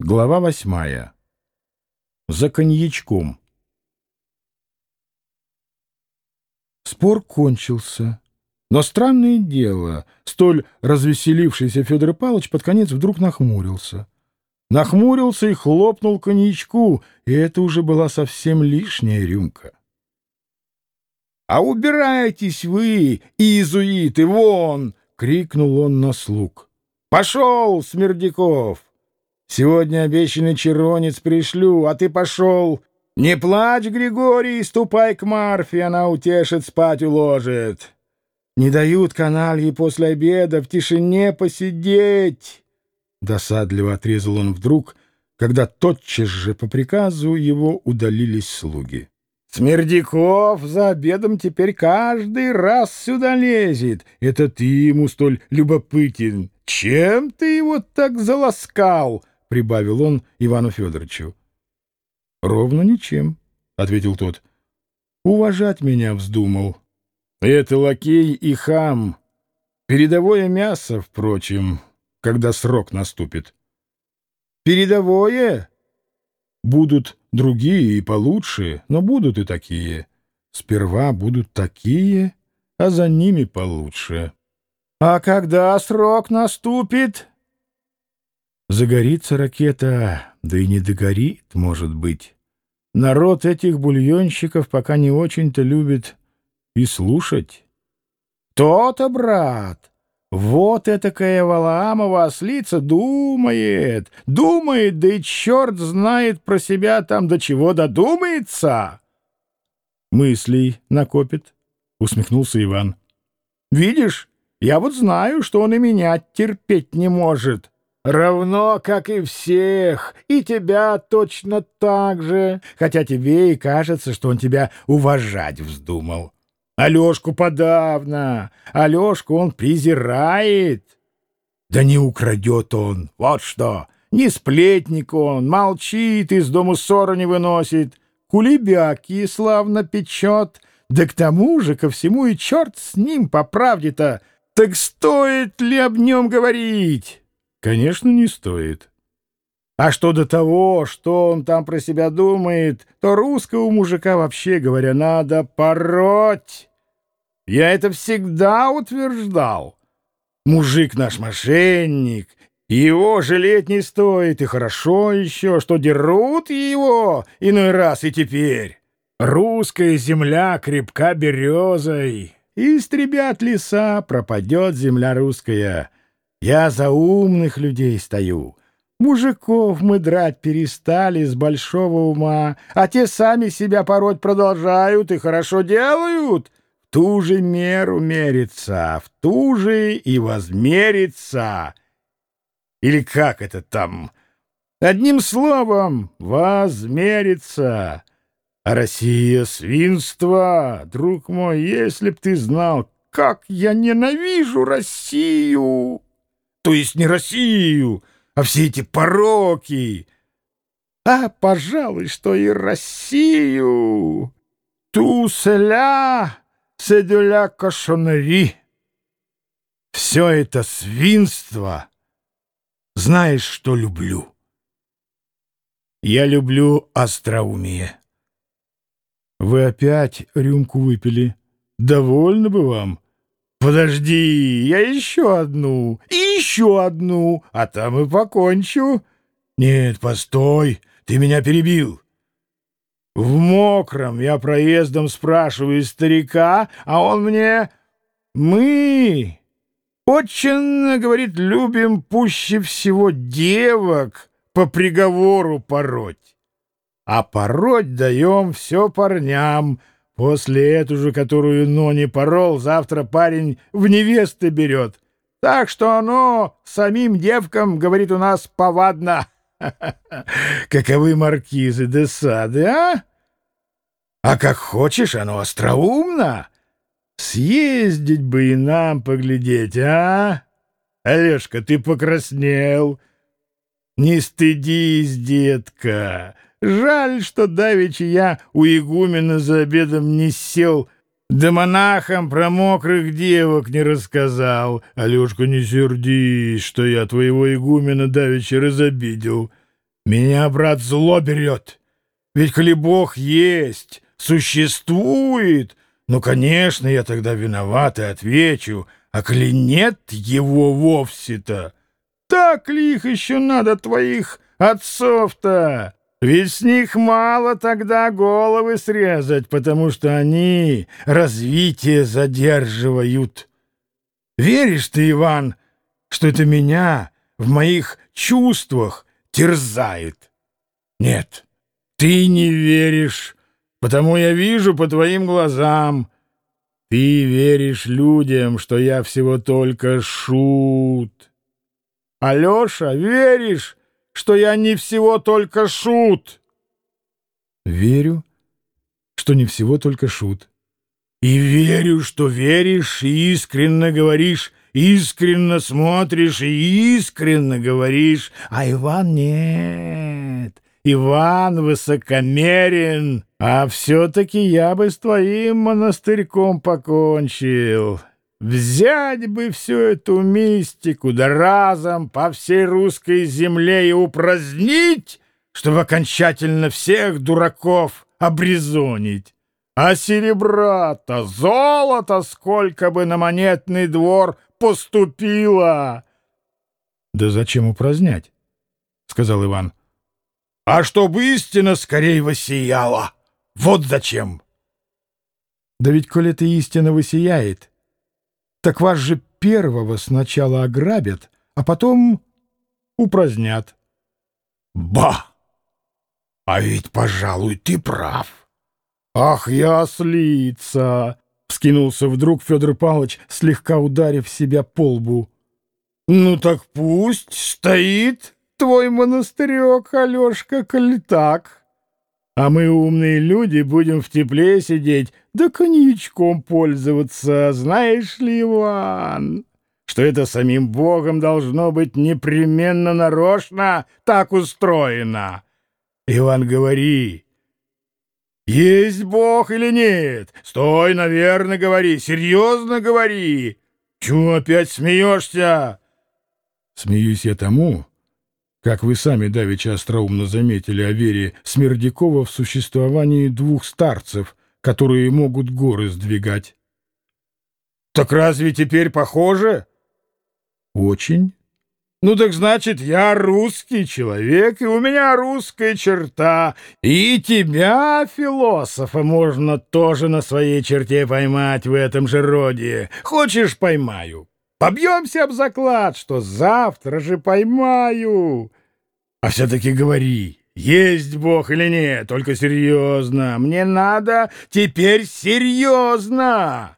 Глава восьмая. За коньячком. Спор кончился. Но странное дело, столь развеселившийся Федор Павлович под конец вдруг нахмурился. Нахмурился и хлопнул коньячку, и это уже была совсем лишняя рюмка. — А убирайтесь вы, иезуиты, вон! — крикнул он на слуг. — Пошел, Смердяков! Сегодня обещанный червонец пришлю, а ты пошел. Не плачь, Григорий, ступай к Марфе, она утешит, спать уложит. Не дают канальи после обеда в тишине посидеть. Досадливо отрезал он вдруг, когда тотчас же по приказу его удалились слуги. Смердяков за обедом теперь каждый раз сюда лезет. Это ты ему столь любопытен. Чем ты его так заласкал? — прибавил он Ивану Федоровичу. — Ровно ничем, — ответил тот. — Уважать меня вздумал. Это лакей и хам. Передовое мясо, впрочем, когда срок наступит. Передовое? Будут другие и получше, но будут и такие. Сперва будут такие, а за ними получше. — А когда срок наступит? Загорится ракета, да и не догорит, может быть. Народ этих бульонщиков пока не очень-то любит и слушать. То-то, брат, вот этакая Валаамова ослица думает, думает, да и черт знает про себя там до чего додумается. Мыслей накопит, усмехнулся Иван. Видишь, я вот знаю, что он и меня терпеть не может. Равно, как и всех, и тебя точно так же, хотя тебе и кажется, что он тебя уважать вздумал. Алешку подавно, Алешку он презирает. Да не украдет он, вот что, не сплетник он, молчит, из дому ссору не выносит, кулебяки славно печет, да к тому же ко всему и черт с ним по правде-то, так стоит ли об нем говорить?» Конечно, не стоит. А что до того, что он там про себя думает, то русского мужика, вообще говоря, надо пороть. Я это всегда утверждал. Мужик наш мошенник, его жалеть не стоит, и хорошо еще, что дерут его иной раз и теперь. Русская земля крепка березой, истребят леса, пропадет земля русская — я за умных людей стою. Мужиков мы драть перестали с большого ума, а те сами себя пороть продолжают и хорошо делают. В ту же меру мерится, в ту же и возмерится. Или как это там? Одним словом, возмерится. А Россия — свинство, друг мой, если б ты знал, как я ненавижу Россию!» То есть не Россию, а все эти пороки. А, пожалуй, что и Россию. Ту селя, седюля кошонери. Все это свинство. Знаешь, что люблю? Я люблю остроумие. Вы опять рюмку выпили. Довольно бы вам. Подожди, я еще одну, и еще одну, а там и покончу. Нет, постой, ты меня перебил. В мокром я проездом спрашиваю старика, а он мне... Мы, очень, говорит, любим пуще всего девок по приговору пороть. А пороть даем все парням, После эту же, которую но не порол, завтра парень в невесты берет. Так что оно самим девкам, говорит, у нас повадно. Каковы маркизы де сады, а? А как хочешь, оно остроумно. Съездить бы и нам поглядеть, а? Олежка, ты покраснел. Не стыдись, детка. Жаль, что давеча я у игумена за обедом не сел, да монахам про мокрых девок не рассказал. Алешка, не сердись, что я твоего игумена давеча разобидел. Меня, брат, зло берет. Ведь коли Бог есть, существует, ну, конечно, я тогда виноват и отвечу, а коли нет его вовсе-то, так ли их еще надо, твоих отцов-то? Ведь с них мало тогда головы срезать, потому что они развитие задерживают. Веришь ты, Иван, что это меня в моих чувствах терзает? Нет, ты не веришь, потому я вижу по твоим глазам. Ты веришь людям, что я всего только шут. Алеша, веришь, что я не всего только шут. Верю, что не всего только шут. И верю, что веришь и искренне говоришь, искренне смотришь и искренне говоришь, а Иван нет. Иван высокомерен, а все-таки я бы с твоим монастырьком покончил. Взять бы всю эту мистику, да разом по всей русской земле и упразднить, чтобы окончательно всех дураков обрезонить. А серебра-то, золото сколько бы на монетный двор поступило! — Да зачем упразднять? — сказал Иван. — А чтобы истина скорее воссияла. Вот зачем. — Да ведь, коли эта истина воссияет, так вас же первого сначала ограбят, а потом упразднят. Ба! А ведь, пожалуй, ты прав. Ах, я ослица! Вскинулся вдруг Федор Павлович, слегка ударив себя по лбу. Ну так пусть стоит твой монастырек, Алешка, коль так. А мы, умные люди, будем в тепле сидеть, да коньячком пользоваться. Знаешь ли, Иван, что это самим Богом должно быть непременно нарочно так устроено? Иван, говори, есть Бог или нет? Стой, наверное, говори, серьезно говори. Чего опять смеешься? Смеюсь я тому, как вы сами давеча остроумно заметили о вере Смердякова в существовании двух старцев, которые могут горы сдвигать. Так разве теперь похоже? Очень. Ну так значит, я русский человек, и у меня русская черта. И тебя, философа, можно тоже на своей черте поймать в этом же роде. Хочешь, поймаю? Побьемся об заклад, что завтра же поймаю. А все-таки говори, есть Бог или нет, только серьезно. Мне надо теперь серьезно.